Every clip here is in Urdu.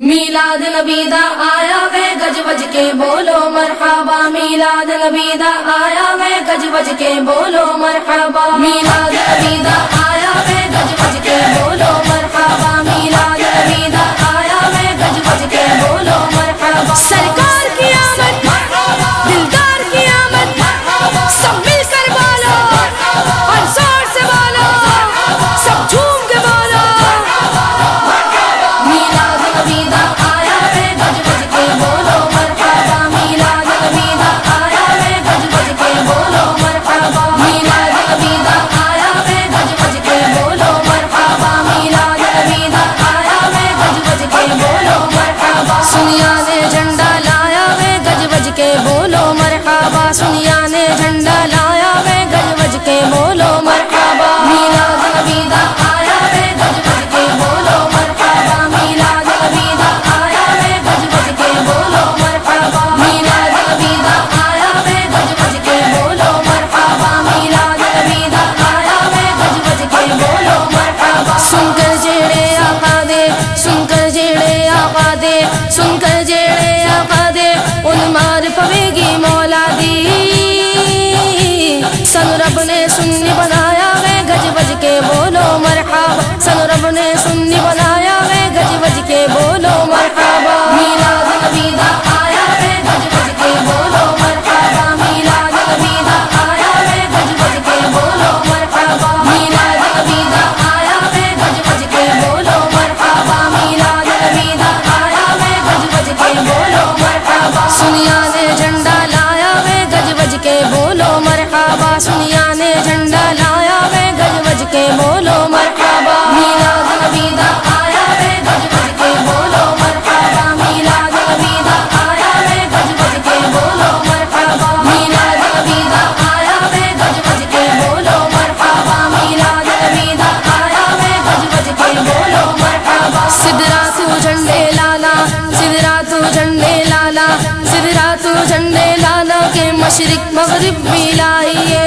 میلاد نبیدہ آیا ہے، گج بج کے بولو مرحبا۔ میلاد نبیدہ آیا ہے، گج بج کے بولو مرحبا۔ میلاد نبیدہ آیا ہے، گج بج کے بولو مرحبا۔ میلاد نبیدہ آیا ہے، گج بج کے بولو مرحبا۔ سرکار مشرق مغرب بھی لائیے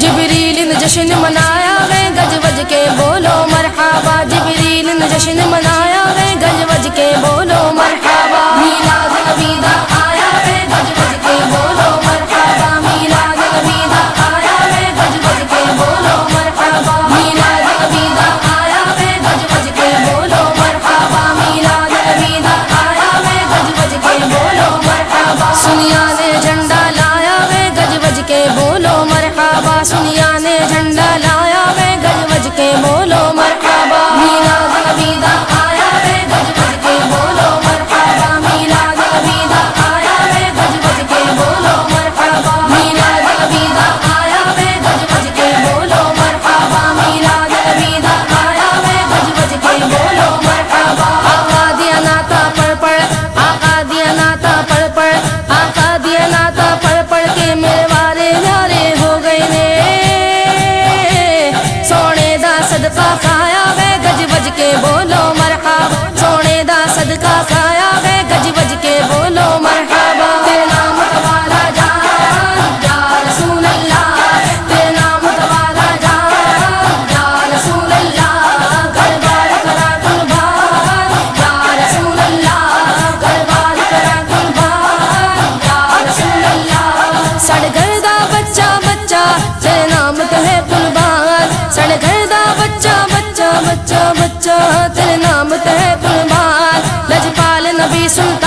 جبریل جشن منایا میں گج بج کے بولو مرحبا۔ جبریل جشن چاہ تیرے نام تے قربان لجپال نبی سلطان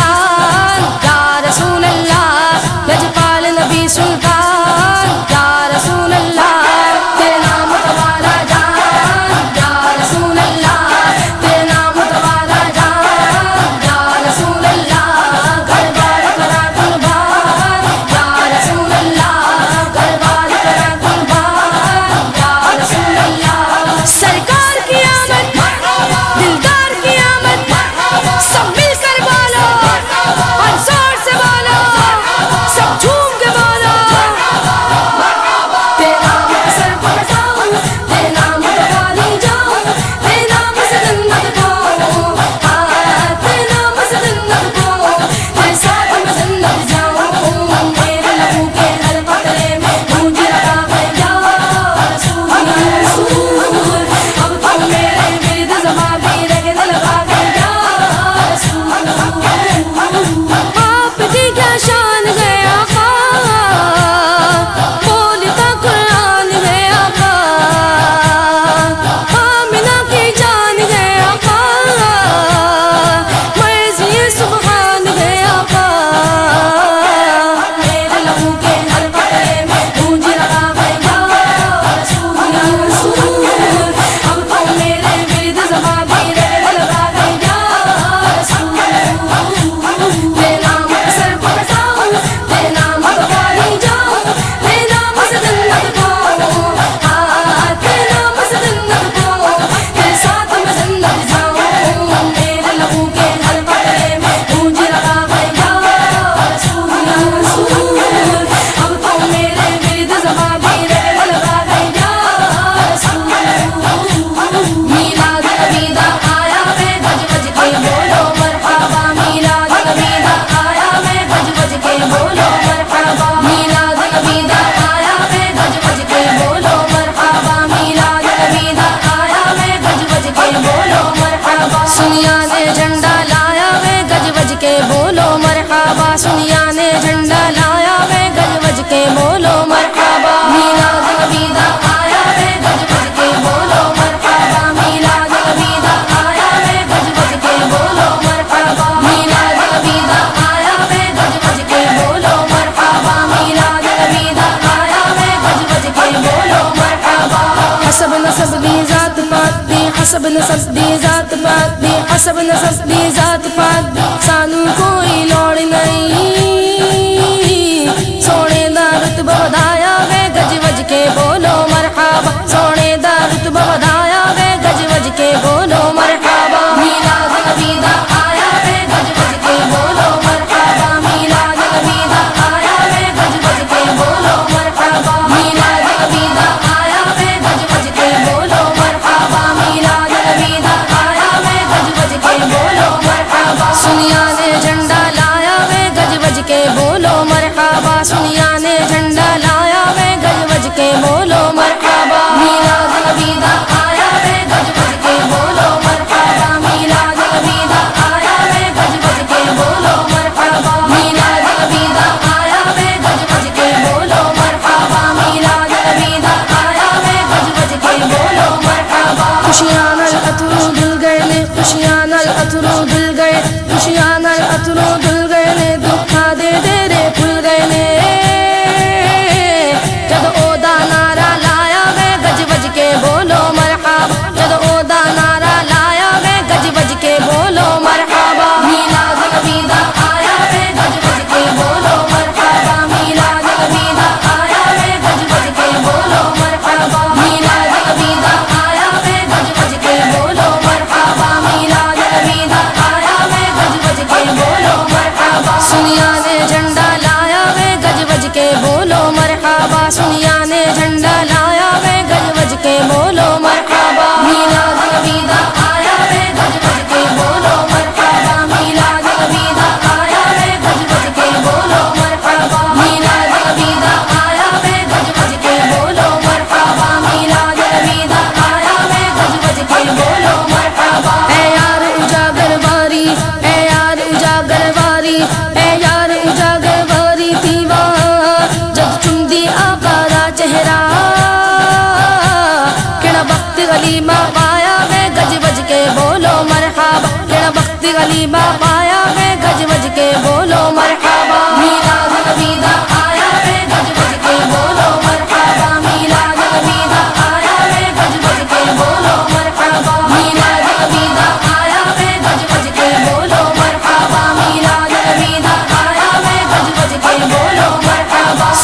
حسب نصب دی ذات پاک دی حسب نصب دی ذات پاک سانو کو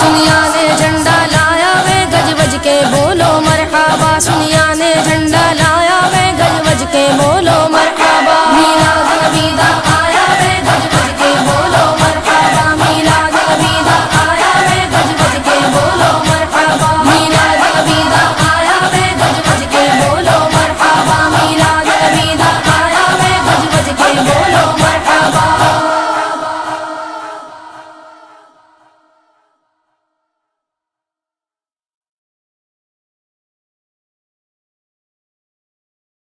سنیا